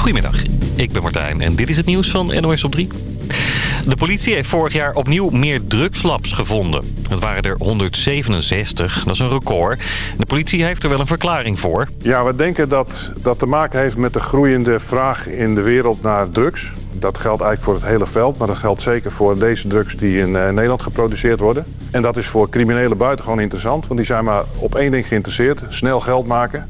Goedemiddag, ik ben Martijn en dit is het nieuws van NOS op 3. De politie heeft vorig jaar opnieuw meer drugslabs gevonden. Het waren er 167, dat is een record. De politie heeft er wel een verklaring voor. Ja, we denken dat dat te maken heeft met de groeiende vraag in de wereld naar drugs. Dat geldt eigenlijk voor het hele veld, maar dat geldt zeker voor deze drugs die in eh, Nederland geproduceerd worden. En dat is voor criminelen buitengewoon interessant, want die zijn maar op één ding geïnteresseerd. Snel geld maken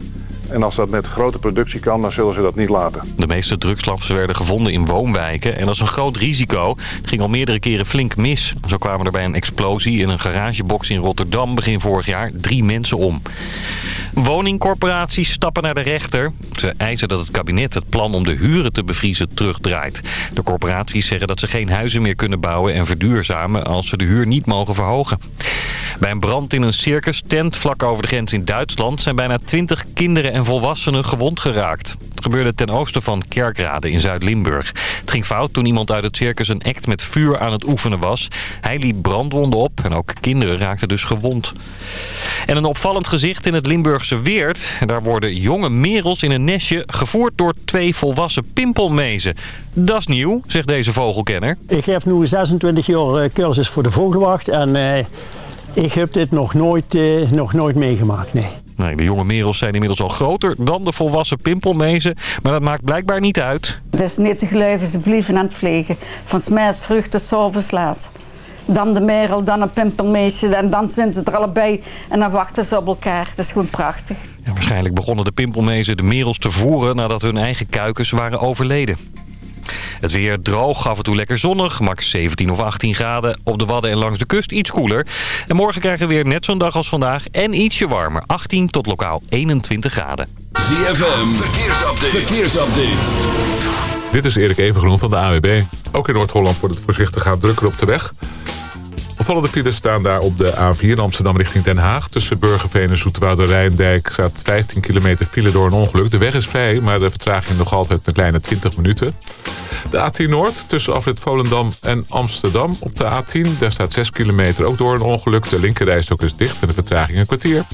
en als dat met grote productie kan, dan zullen ze dat niet laten. De meeste drugslabs werden gevonden in woonwijken en dat is een groot risico. Het ging al meerdere keren flink mis. Zo kwamen er bij een explosie in een garagebox in Rotterdam begin vorig jaar drie mensen om. Woningcorporaties stappen naar de rechter. Ze eisen dat het kabinet het plan om de huren te bevriezen terugdraait. De corporaties zeggen dat ze geen huizen meer kunnen bouwen en verduurzamen als ze de huur niet mogen verhogen. Bij een brand in een circus tent vlak over de grens in Duitsland zijn bijna 20 kinderen en volwassenen gewond geraakt. Het gebeurde ten oosten van Kerkrade in Zuid-Limburg. Het ging fout toen iemand uit het circus een act met vuur aan het oefenen was. Hij liep brandwonden op en ook kinderen raakten dus gewond. En een opvallend gezicht in het Limburgse Weert. Daar worden jonge merels in een nestje gevoerd door twee volwassen pimpelmezen. Dat is nieuw, zegt deze vogelkenner. Ik heb nu 26 jaar eh, cursus voor de vogelwacht en uh, ik heb dit nog nooit, uh, nog nooit meegemaakt, nee. Nee, de jonge merels zijn inmiddels al groter dan de volwassen pimpelmezen. Maar dat maakt blijkbaar niet uit. Het is niet te geloven, ze blijven aan het vliegen. Van smaas vroeg tot laat. Dan de merel, dan een pimpelmeisje en dan zijn ze er allebei. En dan wachten ze op elkaar. Dat is gewoon prachtig. Ja, waarschijnlijk begonnen de pimpelmezen de merels te voeren nadat hun eigen kuikens waren overleden. Het weer droog, af en toe lekker zonnig, max 17 of 18 graden. Op de Wadden en langs de kust iets koeler. En morgen krijgen we weer net zo'n dag als vandaag en ietsje warmer. 18 tot lokaal 21 graden. ZFM, verkeersupdate. verkeersupdate. Dit is Erik Evengroen van de AWB. Ook in Noord-Holland wordt het voorzichtig gaan drukker op de weg. Opvallende files staan daar op de A4 Amsterdam richting Den Haag. Tussen Burgerveen en Zoeterwoude Rijndijk staat 15 kilometer file door een ongeluk. De weg is vrij, maar de vertraging nog altijd een kleine 20 minuten. De A10 Noord tussen afrit Volendam en Amsterdam op de A10. Daar staat 6 kilometer ook door een ongeluk. De linkerrijstok is dicht en de vertraging een kwartier.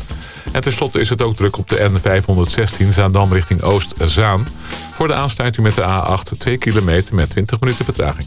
En tenslotte is het ook druk op de N516 Zaandam richting Oost-Zaan. Voor de aansluiting met de A8 2 kilometer met 20 minuten vertraging.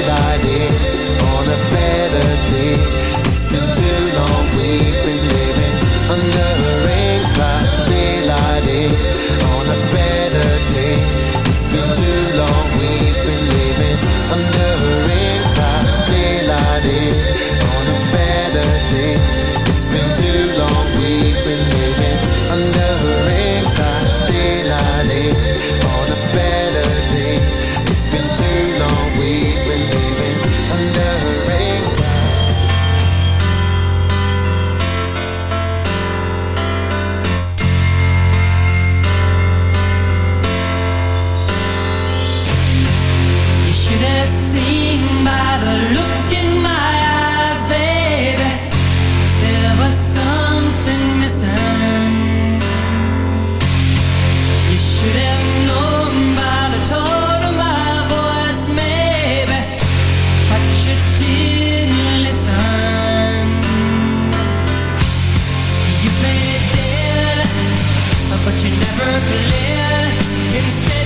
Berlin instead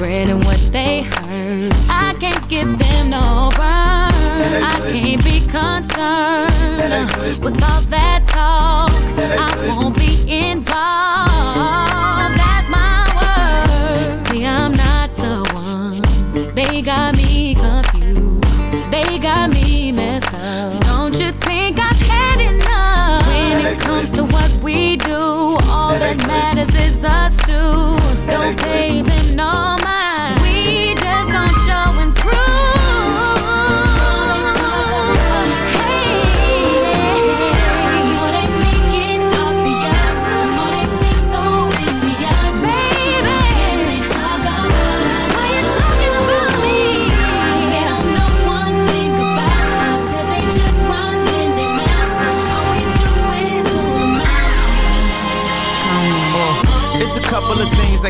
what they heard. I can't give them no burn. I can't be concerned with all that talk. I won't be involved. That's my word. See, I'm not the one. They got me confused. They got me messed up. Don't you think I've had enough? When it comes to what we do, all that matters is us two. Don't pay them no days I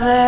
lover.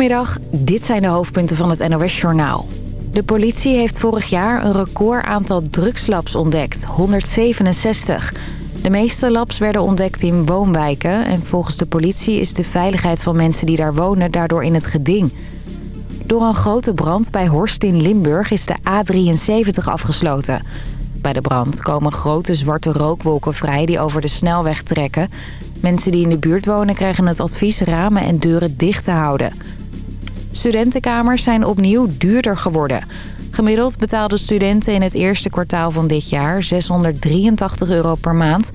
Goedemiddag, dit zijn de hoofdpunten van het NOS-journaal. De politie heeft vorig jaar een record aantal drugslabs ontdekt, 167. De meeste labs werden ontdekt in woonwijken... en volgens de politie is de veiligheid van mensen die daar wonen daardoor in het geding. Door een grote brand bij Horst in Limburg is de A73 afgesloten. Bij de brand komen grote zwarte rookwolken vrij die over de snelweg trekken. Mensen die in de buurt wonen krijgen het advies ramen en deuren dicht te houden. Studentenkamers zijn opnieuw duurder geworden. Gemiddeld betaalden studenten in het eerste kwartaal van dit jaar 683 euro per maand.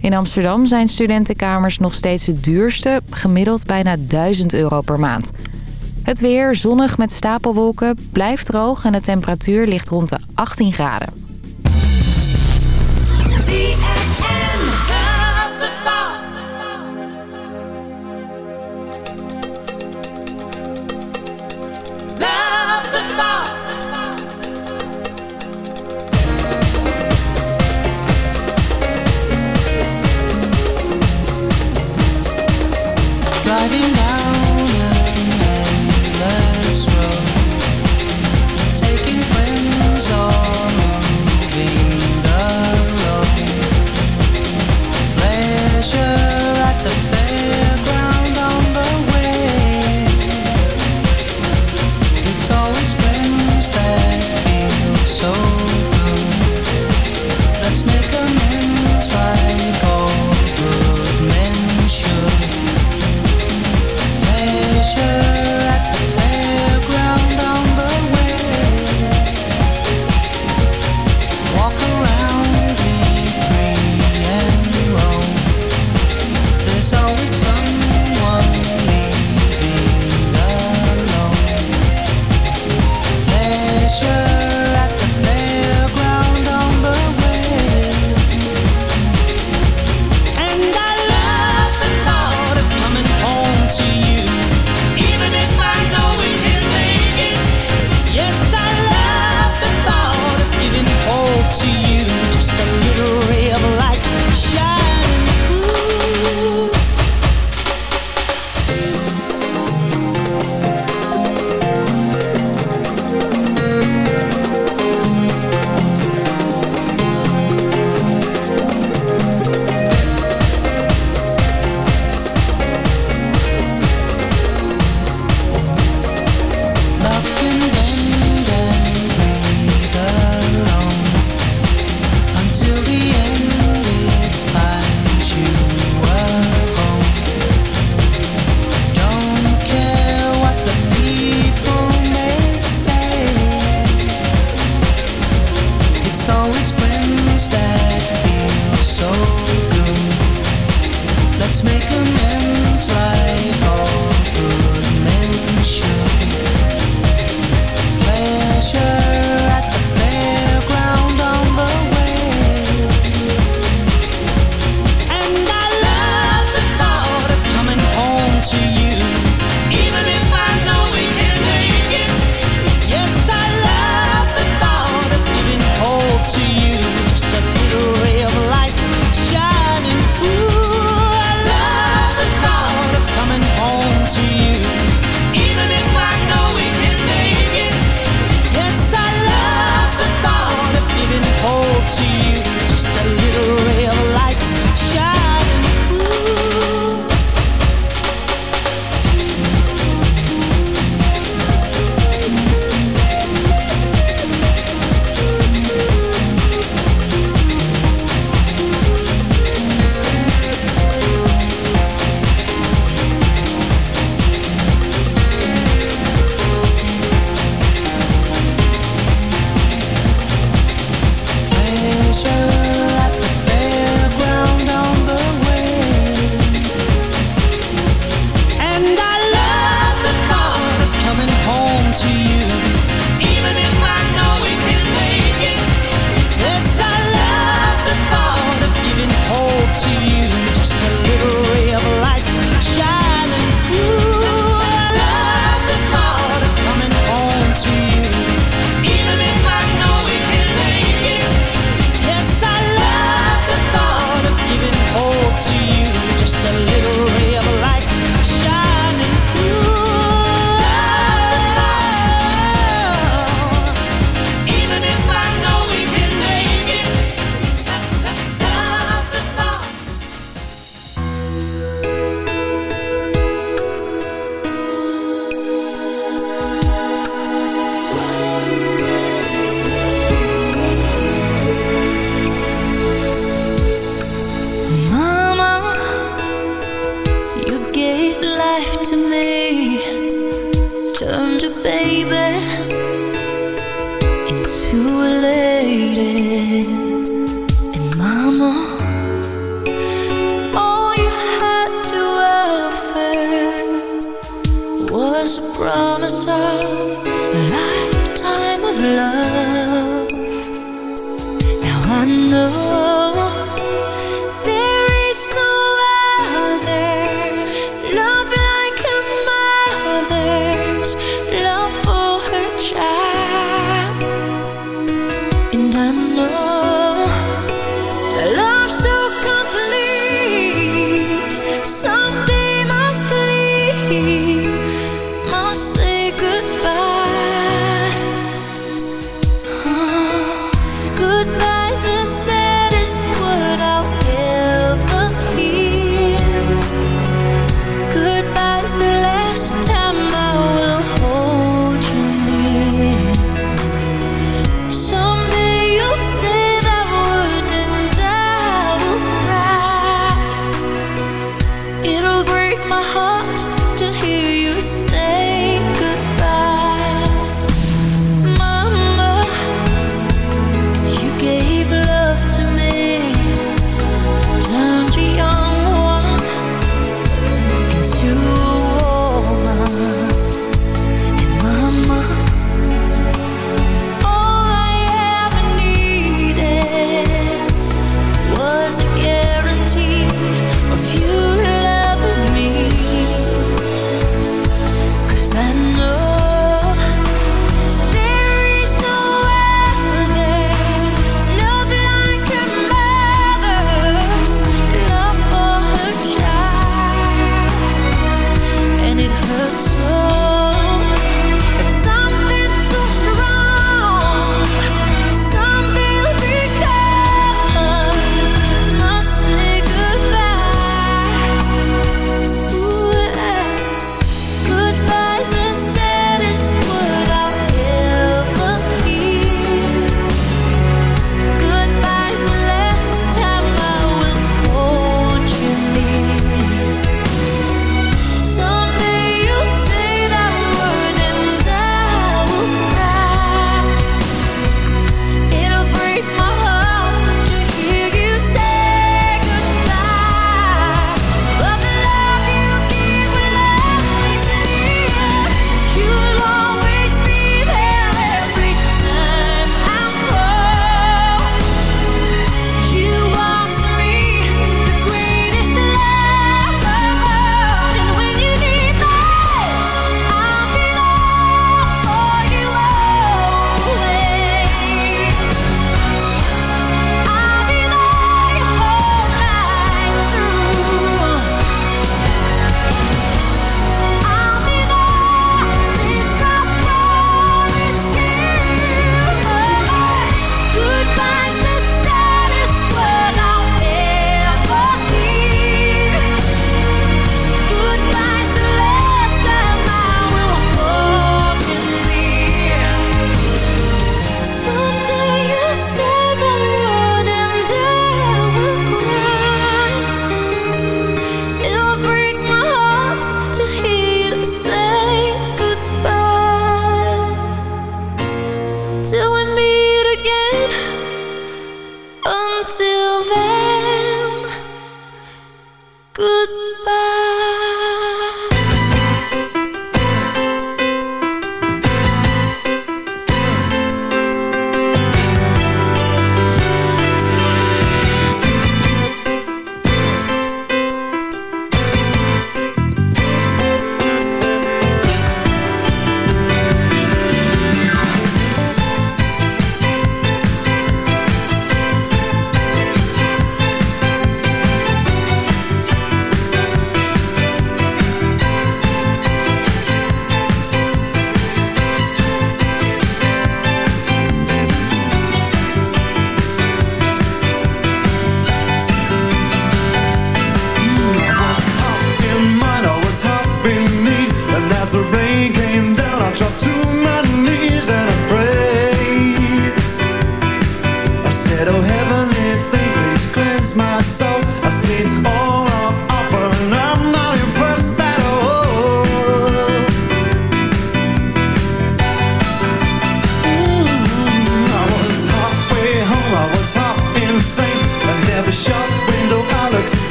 In Amsterdam zijn studentenkamers nog steeds het duurste, gemiddeld bijna 1000 euro per maand. Het weer zonnig met stapelwolken, blijft droog en de temperatuur ligt rond de 18 graden.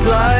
Slide.